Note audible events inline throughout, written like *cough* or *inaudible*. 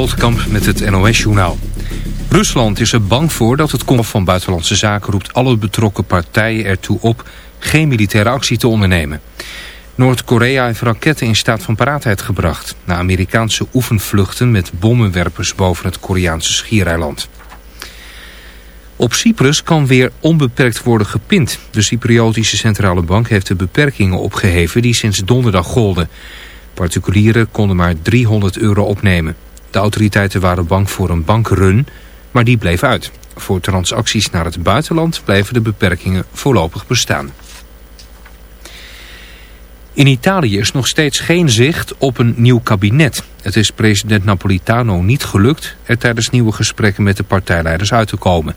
Holtkamp met het NOS-journaal. Rusland is er bang voor dat het Komf van Buitenlandse Zaken roept alle betrokken partijen ertoe op geen militaire actie te ondernemen. Noord-Korea heeft raketten in staat van paraatheid gebracht... na Amerikaanse oefenvluchten met bommenwerpers boven het Koreaanse schiereiland. Op Cyprus kan weer onbeperkt worden gepind. De Cypriotische Centrale Bank heeft de beperkingen opgeheven die sinds donderdag golden. Particulieren konden maar 300 euro opnemen. De autoriteiten waren bang voor een bankrun, maar die bleef uit. Voor transacties naar het buitenland blijven de beperkingen voorlopig bestaan. In Italië is nog steeds geen zicht op een nieuw kabinet. Het is president Napolitano niet gelukt er tijdens nieuwe gesprekken met de partijleiders uit te komen.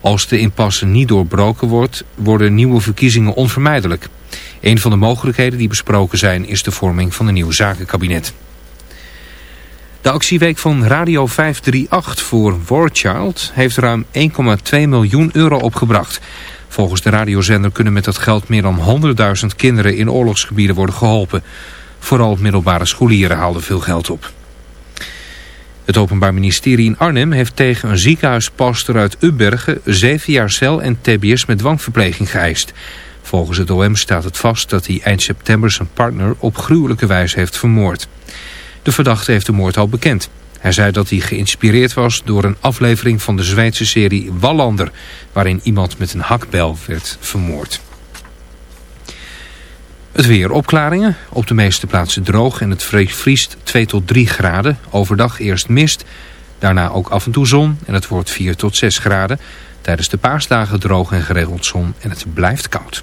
Als de impasse niet doorbroken wordt, worden nieuwe verkiezingen onvermijdelijk. Een van de mogelijkheden die besproken zijn is de vorming van een nieuw zakenkabinet. De actieweek van Radio 538 voor War Child heeft ruim 1,2 miljoen euro opgebracht. Volgens de radiozender kunnen met dat geld meer dan 100.000 kinderen in oorlogsgebieden worden geholpen. Vooral middelbare scholieren haalden veel geld op. Het Openbaar Ministerie in Arnhem heeft tegen een ziekenhuispaster uit Ubbergen zeven jaar cel en tbs met dwangverpleging geëist. Volgens het OM staat het vast dat hij eind september zijn partner op gruwelijke wijze heeft vermoord. De verdachte heeft de moord al bekend. Hij zei dat hij geïnspireerd was door een aflevering van de Zweedse serie Wallander... waarin iemand met een hakbel werd vermoord. Het weer opklaringen. Op de meeste plaatsen droog en het vriest 2 tot 3 graden. Overdag eerst mist, daarna ook af en toe zon en het wordt 4 tot 6 graden. Tijdens de paasdagen droog en geregeld zon en het blijft koud.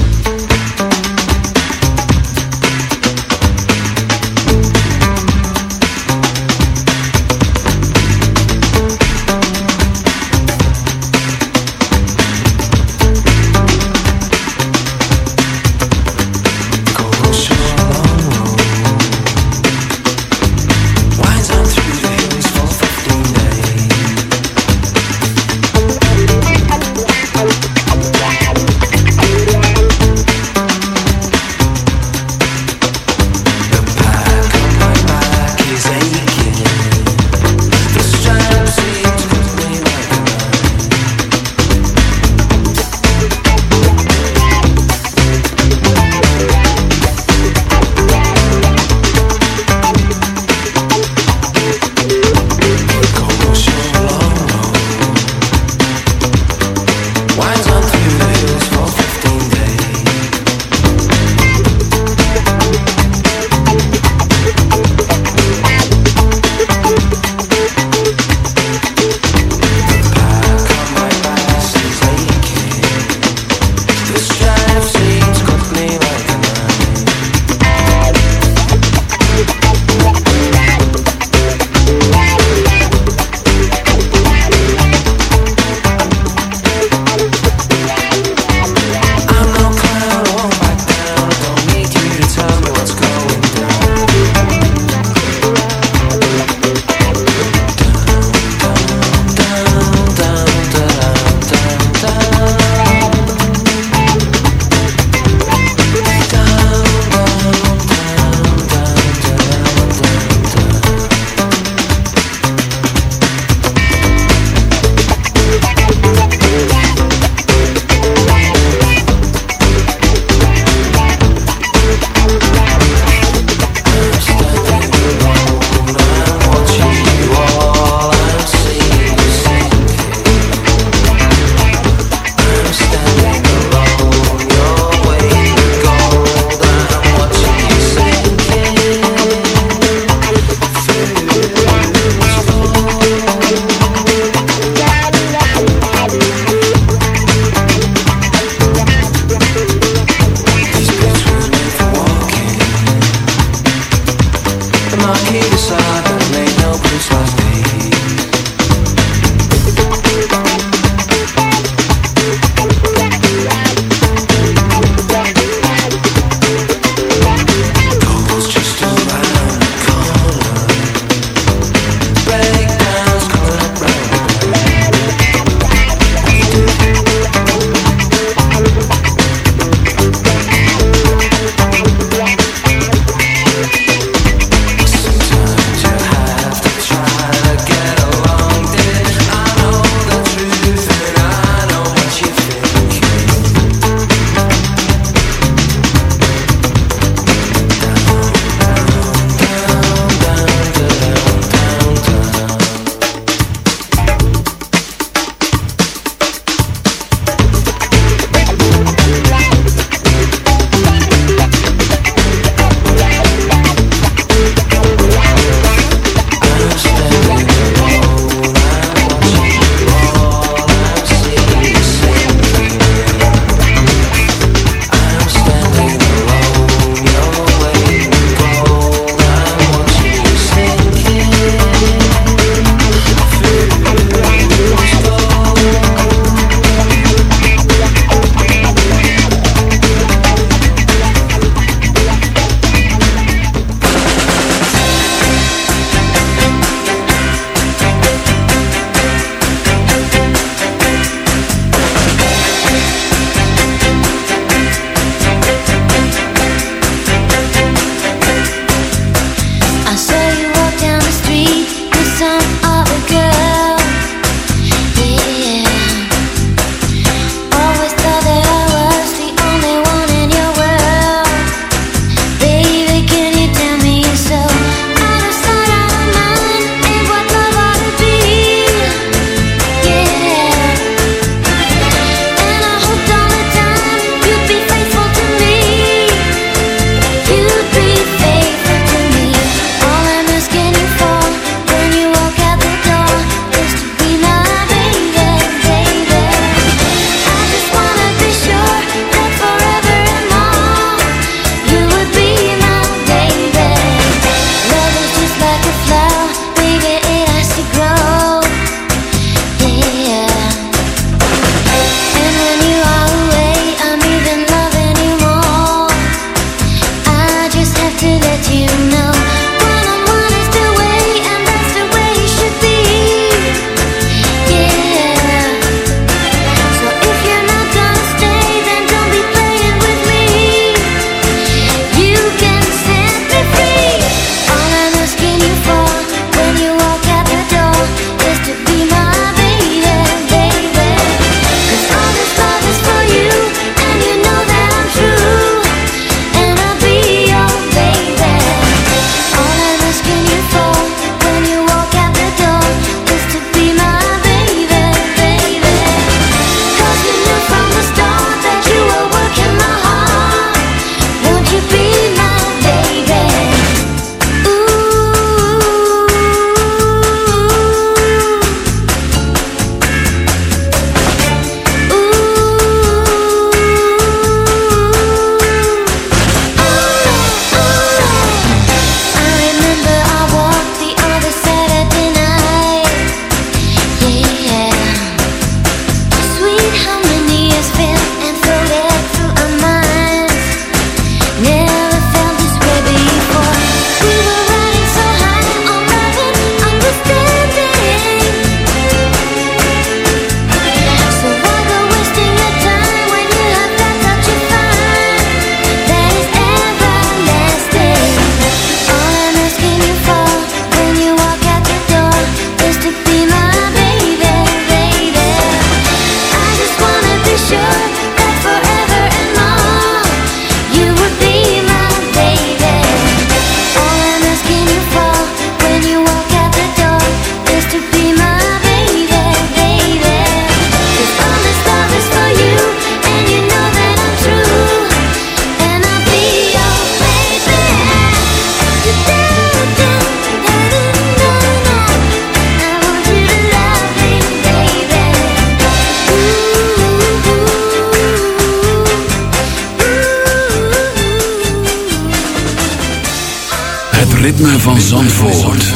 Ritme van Zandvoort.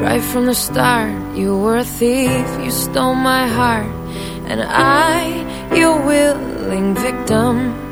Right from the start, you were a thief, you stole my heart, and I, your willing victim.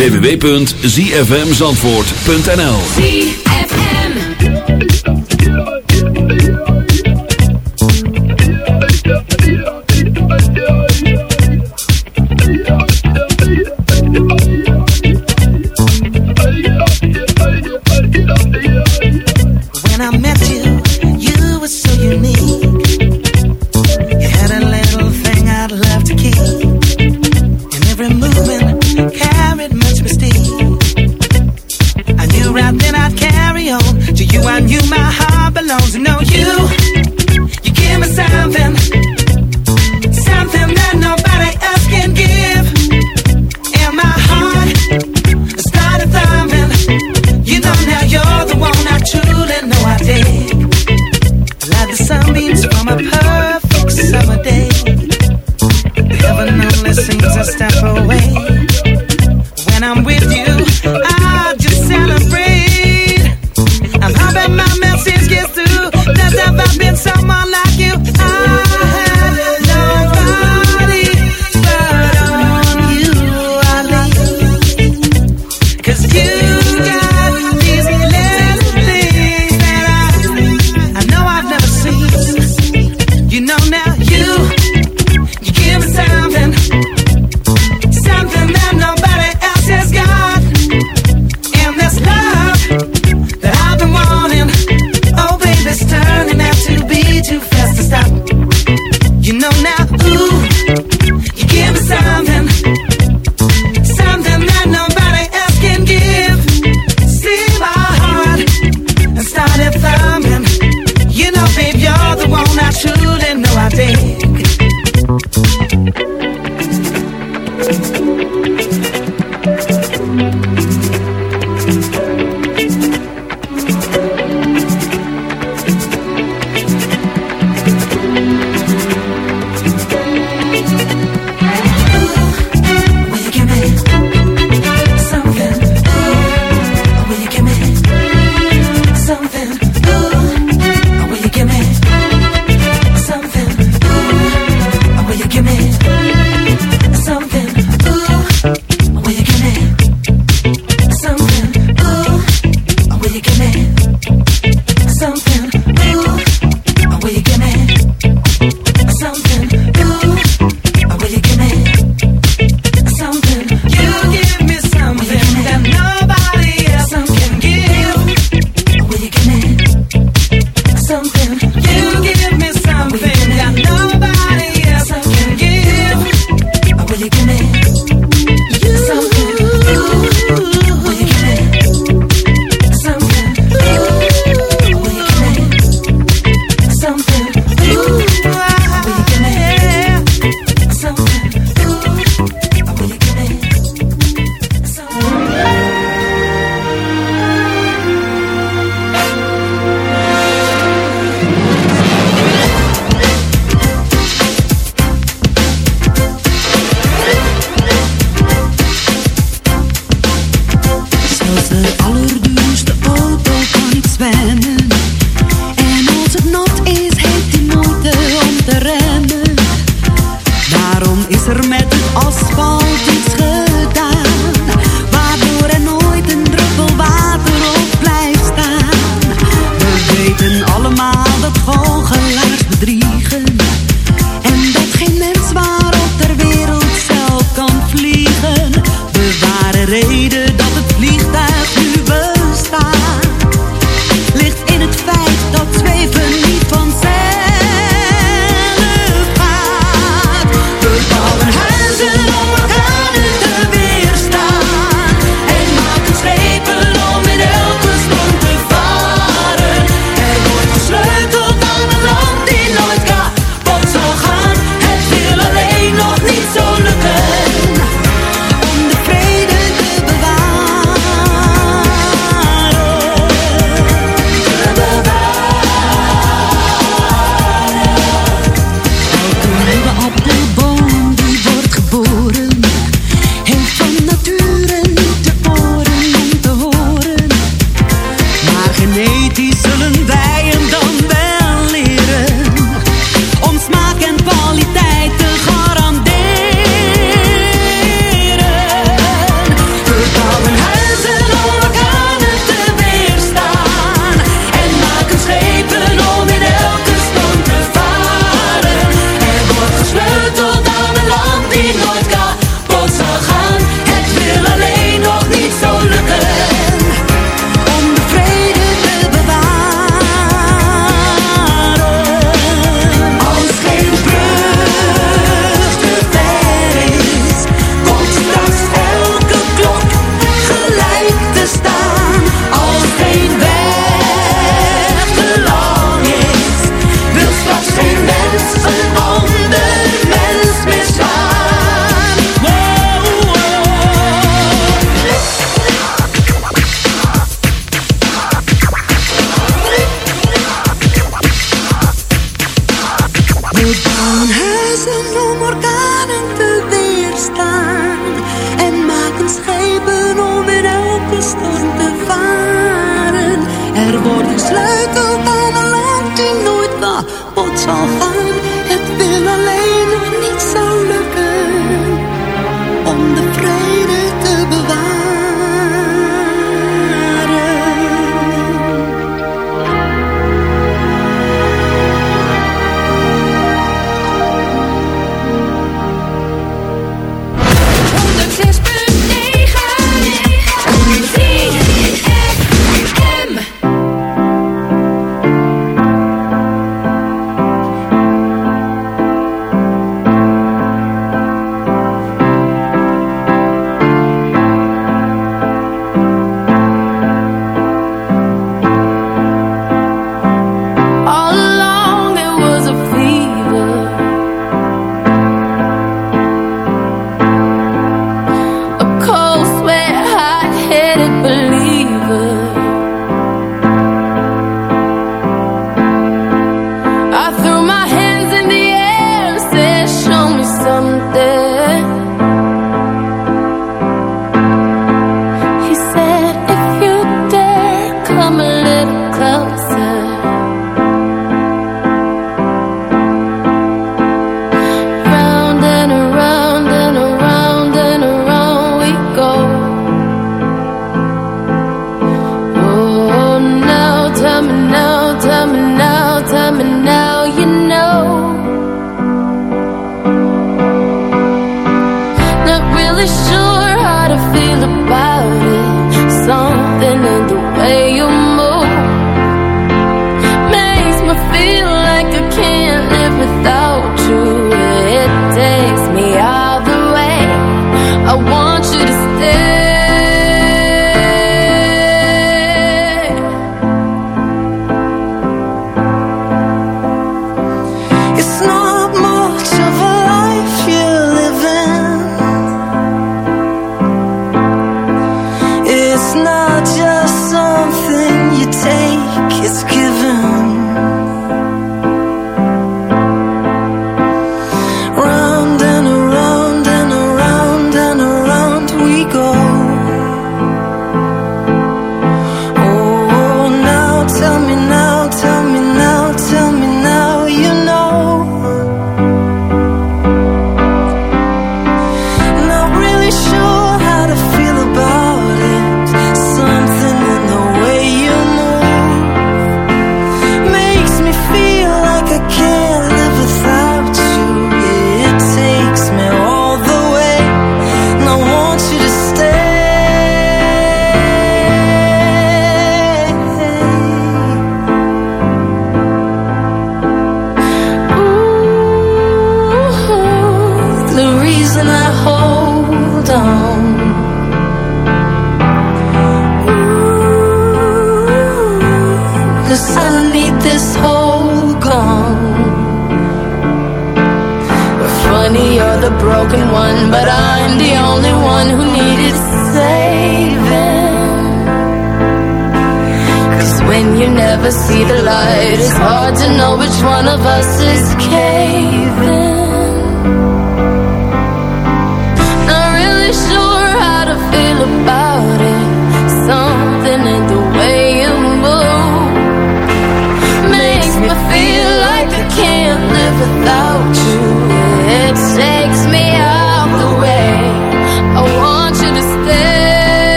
www.zfmzandvoort.nl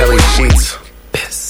Kelly sheets.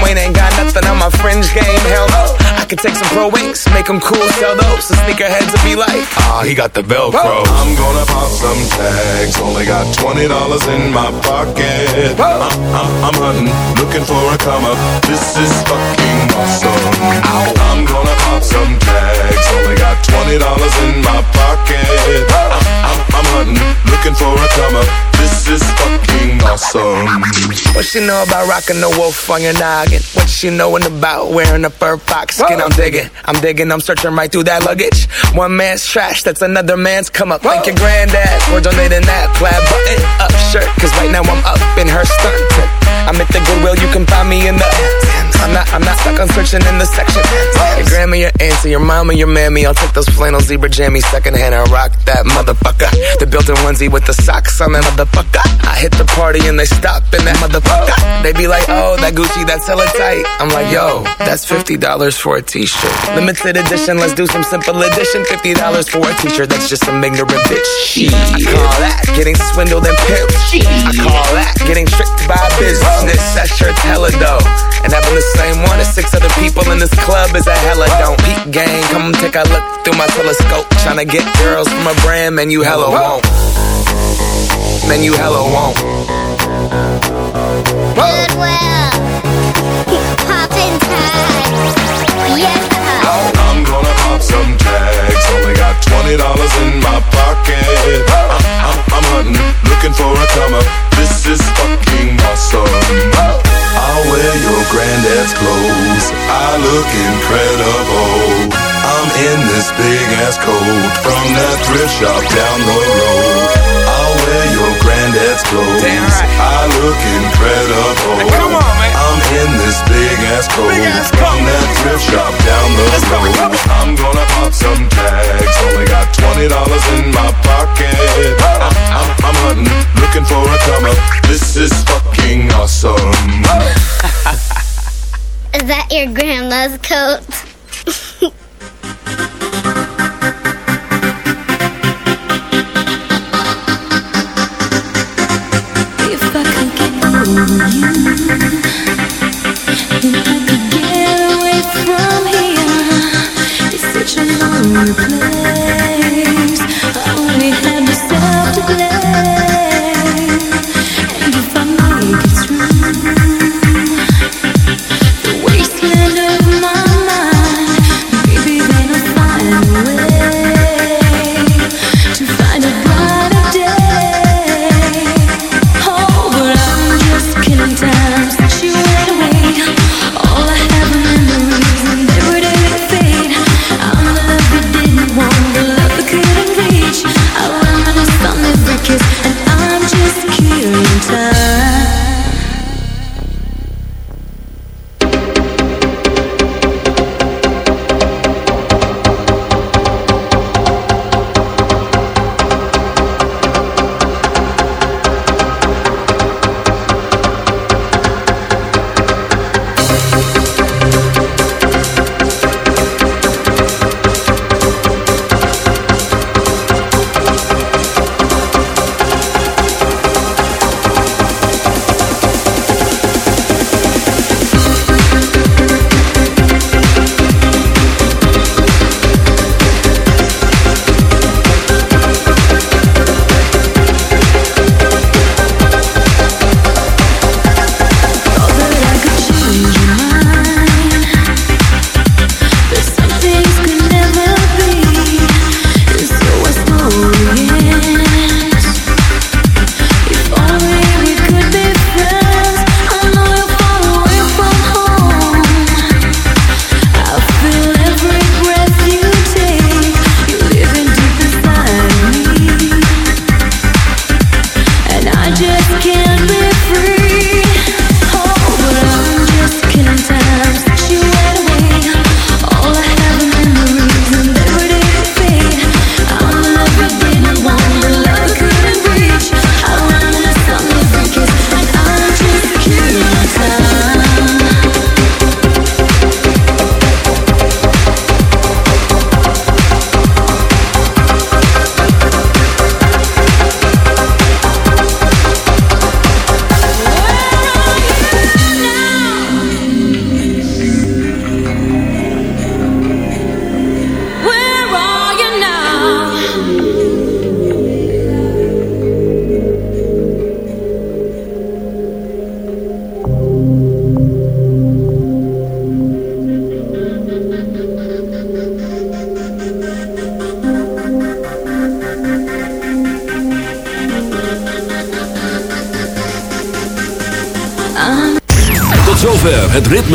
Wayne ain't got nothing on my fringe game, hell no. I could take some pro wings, make them cool, sell those. The sneakerheads will be like, ah, he got the Velcro. I'm gonna pop some tags, only got $20 in my pocket. I'm, I'm, I'm hunting, looking for a come up. This is fucking awesome. I'm gonna pop some tags, only got $20 in my pocket. I'm, I'm, I'm hunting, looking for a come up. This is fucking awesome. What she know about rocking the wolf on your noggin? What she knowin' about wearing a fur fox skin? I'm digging, I'm digging, I'm searching right through that luggage. One man's trash, that's another man's come up. Thank your granddad for donating that plaid button up shirt. Cause right now I'm up in her stunt. I'm at the Goodwill, you can find me in the. I'm not, I'm not stuck on searching in the section. Your your auntie, your mama, your mammy. I'll take those flannel zebra jammies secondhand and rock that motherfucker. The built-in onesie with the socks on that motherfucker. I hit the party and they stop in that motherfucker. They be like, oh, that Gucci, that's hella tight. I'm like, yo, that's $50 for a t-shirt. Limited edition, let's do some simple edition. $50 for a t-shirt, that's just some ignorant bitch. Shit. I call that getting swindled and pimped. I call that getting tricked by business. That shirt's hella dope. And having the same one as six other people in this club is a hella don't. Peak gang, come take a look through my telescope. Tryna get girls from a brand, man, you hella won't. Man, you hella won't. Goodwill. Poppin' tags. Yeah. I'm gonna pop some tags. Only got $20 in my pocket. I'm, I'm, I'm hunting, looking for a come up. This is fucking awesome. I'll wear your granddad's clothes. I look incredible. I'm in this big ass coat from that thrift shop down the road. I'll wear your granddad's clothes. Right. I look incredible. Hey, come on, man. I'm in this big ass coat ass from that thrift shop down the Let's road. I'm gonna pop some tags. Only got twenty dollars in my pocket. I'm, I'm, I'm looking for a come up. This is fucking awesome. *laughs* Is that your grandma's coat? If I could get over you,